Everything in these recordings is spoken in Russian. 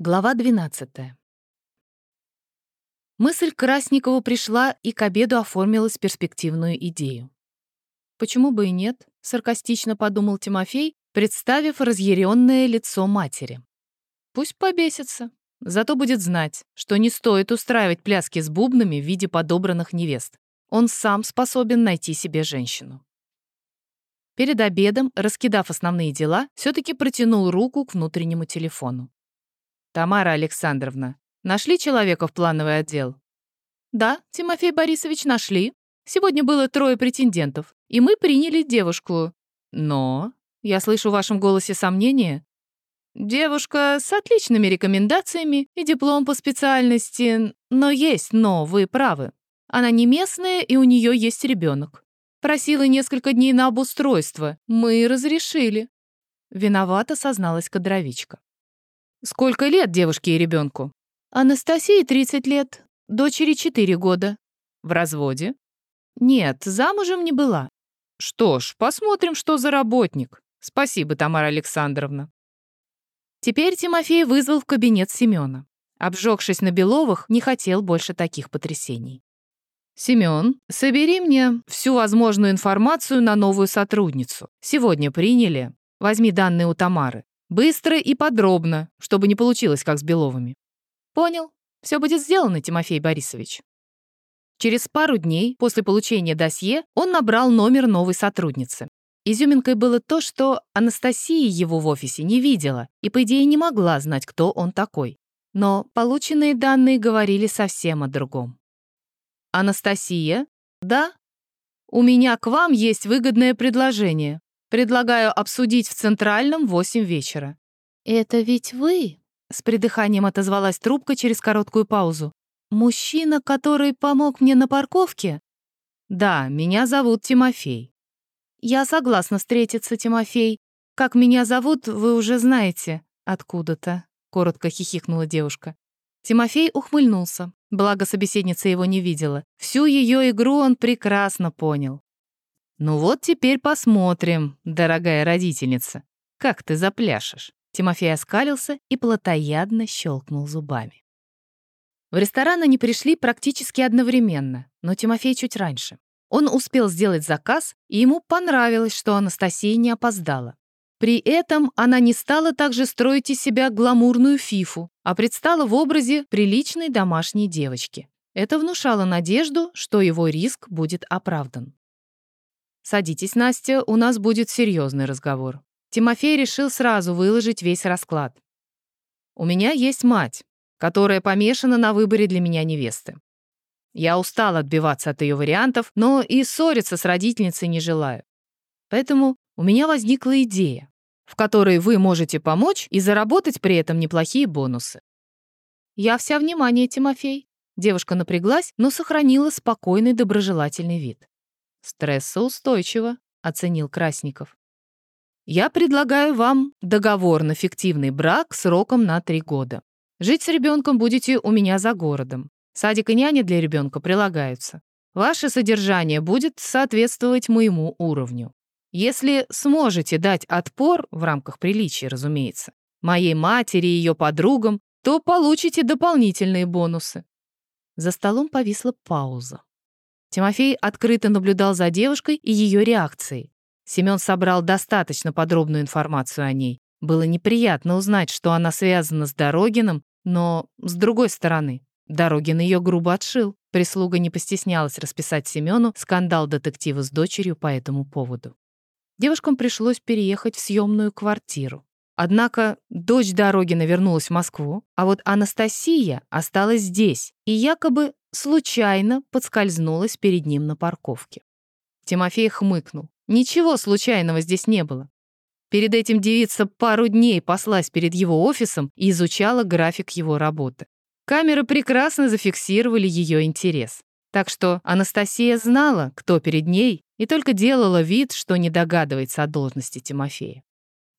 Глава 12. Мысль Красникову пришла и к обеду оформилась перспективную идею. «Почему бы и нет?» — саркастично подумал Тимофей, представив разъяренное лицо матери. «Пусть побесится, зато будет знать, что не стоит устраивать пляски с бубнами в виде подобранных невест. Он сам способен найти себе женщину». Перед обедом, раскидав основные дела, все-таки протянул руку к внутреннему телефону. «Тамара Александровна, нашли человека в плановый отдел?» «Да, Тимофей Борисович, нашли. Сегодня было трое претендентов, и мы приняли девушку. Но...» Я слышу в вашем голосе сомнение. Девушка с отличными рекомендациями и диплом по специальности, но есть но, вы правы. Она не местная, и у нее есть ребенок. Просила несколько дней на обустройство. Мы разрешили. Виновата созналась кадровичка. Сколько лет девушке и ребенку? Анастасии 30 лет, дочери 4 года. В разводе? Нет, замужем не была. Что ж, посмотрим, что за работник. Спасибо, Тамара Александровна. Теперь Тимофей вызвал в кабинет Семена. Обжегшись на Беловых, не хотел больше таких потрясений. «Семен, собери мне всю возможную информацию на новую сотрудницу. Сегодня приняли. Возьми данные у Тамары. Быстро и подробно, чтобы не получилось, как с Беловыми. Понял. Все будет сделано, Тимофей Борисович. Через пару дней после получения досье он набрал номер новой сотрудницы. Изюминкой было то, что Анастасия его в офисе не видела и, по идее, не могла знать, кто он такой. Но полученные данные говорили совсем о другом. «Анастасия? Да? У меня к вам есть выгодное предложение. Предлагаю обсудить в Центральном в 8 вечера». «Это ведь вы?» — с придыханием отозвалась трубка через короткую паузу. «Мужчина, который помог мне на парковке?» «Да, меня зовут Тимофей». «Я согласна встретиться, Тимофей. Как меня зовут, вы уже знаете. Откуда-то», — коротко хихикнула девушка. Тимофей ухмыльнулся, благо собеседница его не видела. Всю ее игру он прекрасно понял. «Ну вот теперь посмотрим, дорогая родительница, как ты запляшешь». Тимофей оскалился и плотоядно щелкнул зубами. В ресторан они пришли практически одновременно, но Тимофей чуть раньше. Он успел сделать заказ, и ему понравилось, что Анастасия не опоздала. При этом она не стала также строить из себя гламурную фифу, а предстала в образе приличной домашней девочки. Это внушало надежду, что его риск будет оправдан. «Садитесь, Настя, у нас будет серьезный разговор». Тимофей решил сразу выложить весь расклад. «У меня есть мать, которая помешана на выборе для меня невесты. Я устал отбиваться от ее вариантов, но и ссориться с родительницей не желаю. Поэтому у меня возникла идея, в которой вы можете помочь и заработать при этом неплохие бонусы. Я вся внимание, Тимофей. Девушка напряглась, но сохранила спокойный доброжелательный вид. «Стрессоустойчиво», — оценил Красников. «Я предлагаю вам договор на фиктивный брак сроком на три года. Жить с ребенком будете у меня за городом. Садик и няня для ребенка прилагаются. Ваше содержание будет соответствовать моему уровню. Если сможете дать отпор, в рамках приличия, разумеется, моей матери и ее подругам, то получите дополнительные бонусы». За столом повисла пауза. Тимофей открыто наблюдал за девушкой и ее реакцией. Семен собрал достаточно подробную информацию о ней. Было неприятно узнать, что она связана с Дорогиным, но, с другой стороны, Дорогин ее грубо отшил. Прислуга не постеснялась расписать Семену скандал детектива с дочерью по этому поводу. Девушкам пришлось переехать в съемную квартиру. Однако дочь Дорогина вернулась в Москву, а вот Анастасия осталась здесь и якобы случайно подскользнулась перед ним на парковке. Тимофей хмыкнул. Ничего случайного здесь не было. Перед этим девица пару дней послась перед его офисом и изучала график его работы. Камеры прекрасно зафиксировали ее интерес. Так что Анастасия знала, кто перед ней, и только делала вид, что не догадывается о должности Тимофея.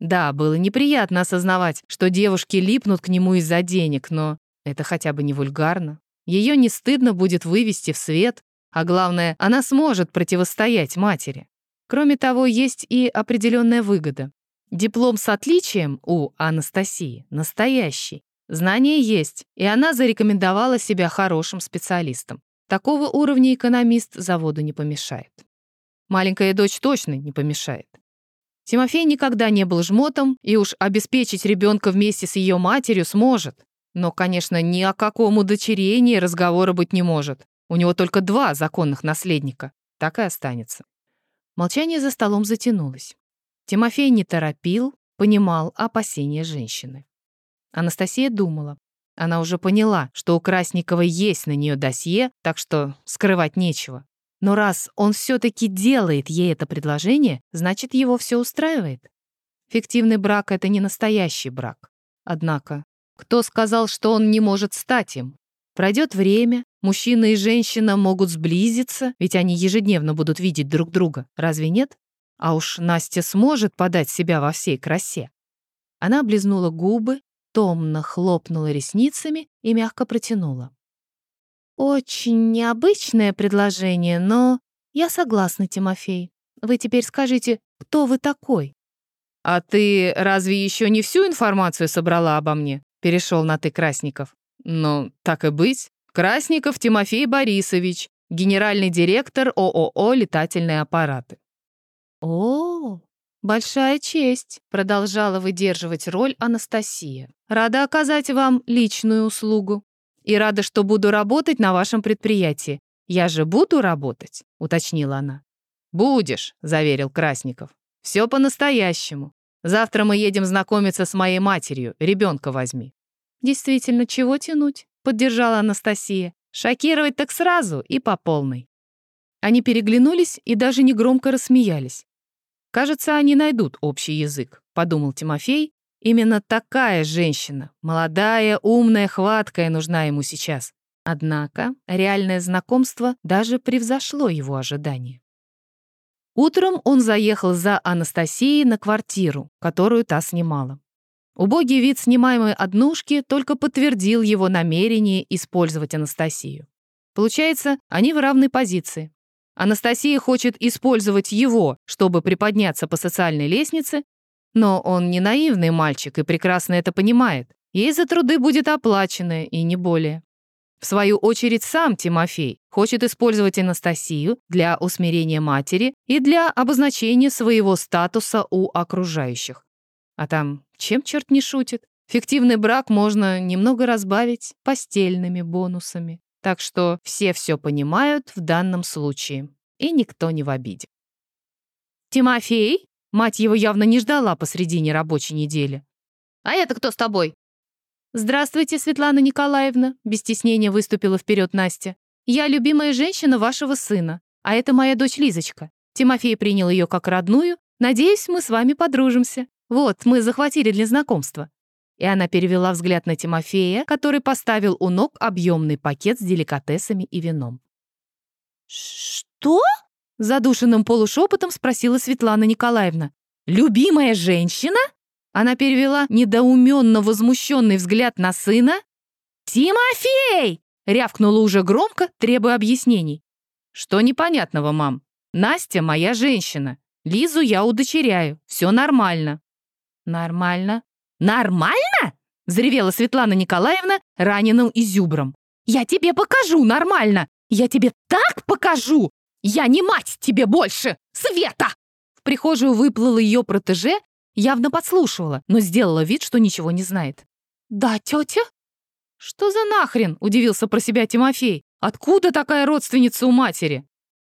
Да, было неприятно осознавать, что девушки липнут к нему из-за денег, но это хотя бы не вульгарно. Ее не стыдно будет вывести в свет, а главное, она сможет противостоять матери. Кроме того, есть и определенная выгода. Диплом с отличием у Анастасии настоящий. Знания есть, и она зарекомендовала себя хорошим специалистом. Такого уровня экономист заводу не помешает. Маленькая дочь точно не помешает. Тимофей никогда не был жмотом и уж обеспечить ребенка вместе с ее матерью сможет. Но, конечно, ни о каком удочерении разговора быть не может. У него только два законных наследника. Так и останется. Молчание за столом затянулось. Тимофей не торопил, понимал опасения женщины. Анастасия думала. Она уже поняла, что у Красниковой есть на нее досье, так что скрывать нечего. Но раз он все-таки делает ей это предложение, значит, его все устраивает. Фиктивный брак — это не настоящий брак. Однако, кто сказал, что он не может стать им? Пройдет время, мужчина и женщина могут сблизиться, ведь они ежедневно будут видеть друг друга, разве нет? А уж Настя сможет подать себя во всей красе. Она облизнула губы, томно хлопнула ресницами и мягко протянула. «Очень необычное предложение, но я согласна, Тимофей. Вы теперь скажите, кто вы такой?» «А ты разве еще не всю информацию собрала обо мне?» Перешел на «ты» Красников. «Ну, так и быть. Красников Тимофей Борисович, генеральный директор ООО «Летательные аппараты». «О, большая честь», — продолжала выдерживать роль Анастасия. «Рада оказать вам личную услугу и рада, что буду работать на вашем предприятии. Я же буду работать», — уточнила она. «Будешь», — заверил Красников. «Все по-настоящему. Завтра мы едем знакомиться с моей матерью. Ребенка возьми». «Действительно, чего тянуть?» — поддержала Анастасия. «Шокировать так сразу и по полной». Они переглянулись и даже негромко рассмеялись. «Кажется, они найдут общий язык», — подумал Тимофей Именно такая женщина, молодая, умная, хваткая, нужна ему сейчас. Однако реальное знакомство даже превзошло его ожидания. Утром он заехал за Анастасией на квартиру, которую та снимала. Убогий вид снимаемой однушки только подтвердил его намерение использовать Анастасию. Получается, они в равной позиции. Анастасия хочет использовать его, чтобы приподняться по социальной лестнице, но он не наивный мальчик и прекрасно это понимает. Ей за труды будет оплачено, и не более. В свою очередь сам Тимофей хочет использовать Анастасию для усмирения матери и для обозначения своего статуса у окружающих. А там чем черт не шутит? Фиктивный брак можно немного разбавить постельными бонусами. Так что все все понимают в данном случае, и никто не в обиде. «Тимофей?» Мать его явно не ждала посредине рабочей недели. «А это кто с тобой?» «Здравствуйте, Светлана Николаевна», — без стеснения выступила вперед Настя. «Я любимая женщина вашего сына, а это моя дочь Лизочка. Тимофей принял ее как родную. Надеюсь, мы с вами подружимся. Вот, мы захватили для знакомства». И она перевела взгляд на Тимофея, который поставил у ног объемный пакет с деликатесами и вином. «Что?» Задушенным полушепотом спросила Светлана Николаевна. «Любимая женщина?» Она перевела недоуменно возмущенный взгляд на сына. «Тимофей!» — рявкнула уже громко, требуя объяснений. «Что непонятного, мам? Настя моя женщина. Лизу я удочеряю. Все нормально». «Нормально?» «Нормально?» — взревела Светлана Николаевна раненым изюбром. «Я тебе покажу нормально! Я тебе так покажу! «Я не мать тебе больше! Света!» В прихожую выплыла ее протеже, явно подслушивала, но сделала вид, что ничего не знает. «Да, тетя?» «Что за нахрен?» — удивился про себя Тимофей. «Откуда такая родственница у матери?»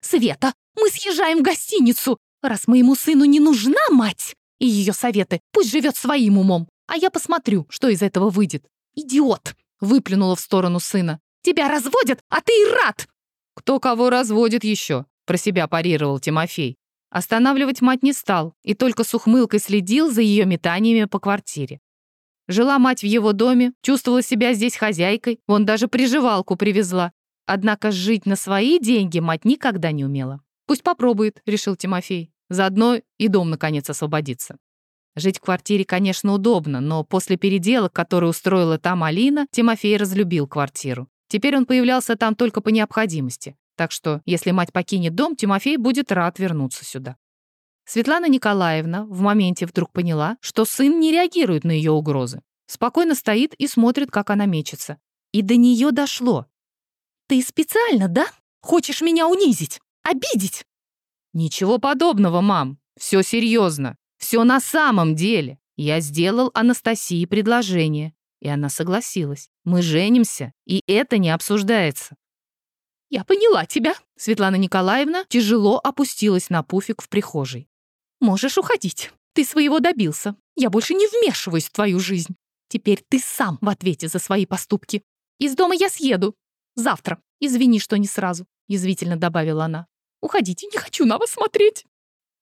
«Света, мы съезжаем в гостиницу! Раз моему сыну не нужна мать и ее советы, пусть живет своим умом, а я посмотрю, что из этого выйдет. Идиот!» — выплюнула в сторону сына. «Тебя разводят, а ты и рад! «Кто кого разводит еще?» — про себя парировал Тимофей. Останавливать мать не стал и только с ухмылкой следил за ее метаниями по квартире. Жила мать в его доме, чувствовала себя здесь хозяйкой, он даже приживалку привезла. Однако жить на свои деньги мать никогда не умела. «Пусть попробует», — решил Тимофей. Заодно и дом, наконец, освободится. Жить в квартире, конечно, удобно, но после переделок, которые устроила там Алина, Тимофей разлюбил квартиру. Теперь он появлялся там только по необходимости. Так что, если мать покинет дом, Тимофей будет рад вернуться сюда. Светлана Николаевна в моменте вдруг поняла, что сын не реагирует на ее угрозы. спокойно стоит и смотрит, как она мечется. И до нее дошло. «Ты специально, да? Хочешь меня унизить? Обидеть?» «Ничего подобного, мам. Все серьезно. Все на самом деле. Я сделал Анастасии предложение, и она согласилась. Мы женимся, и это не обсуждается». «Я поняла тебя», — Светлана Николаевна тяжело опустилась на пуфик в прихожей. «Можешь уходить. Ты своего добился. Я больше не вмешиваюсь в твою жизнь. Теперь ты сам в ответе за свои поступки. Из дома я съеду. Завтра. Извини, что не сразу», — язвительно добавила она. «Уходите, не хочу на вас смотреть».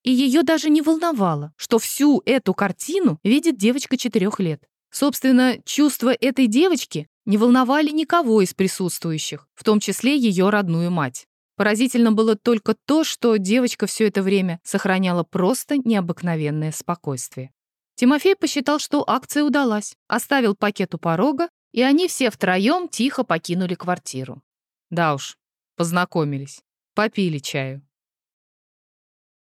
И ее даже не волновало, что всю эту картину видит девочка четырех лет. Собственно, чувства этой девочки не волновали никого из присутствующих, в том числе ее родную мать. Поразительно было только то, что девочка все это время сохраняла просто необыкновенное спокойствие. Тимофей посчитал, что акция удалась, оставил пакет у порога, и они все втроем тихо покинули квартиру. Да уж, познакомились, попили чаю.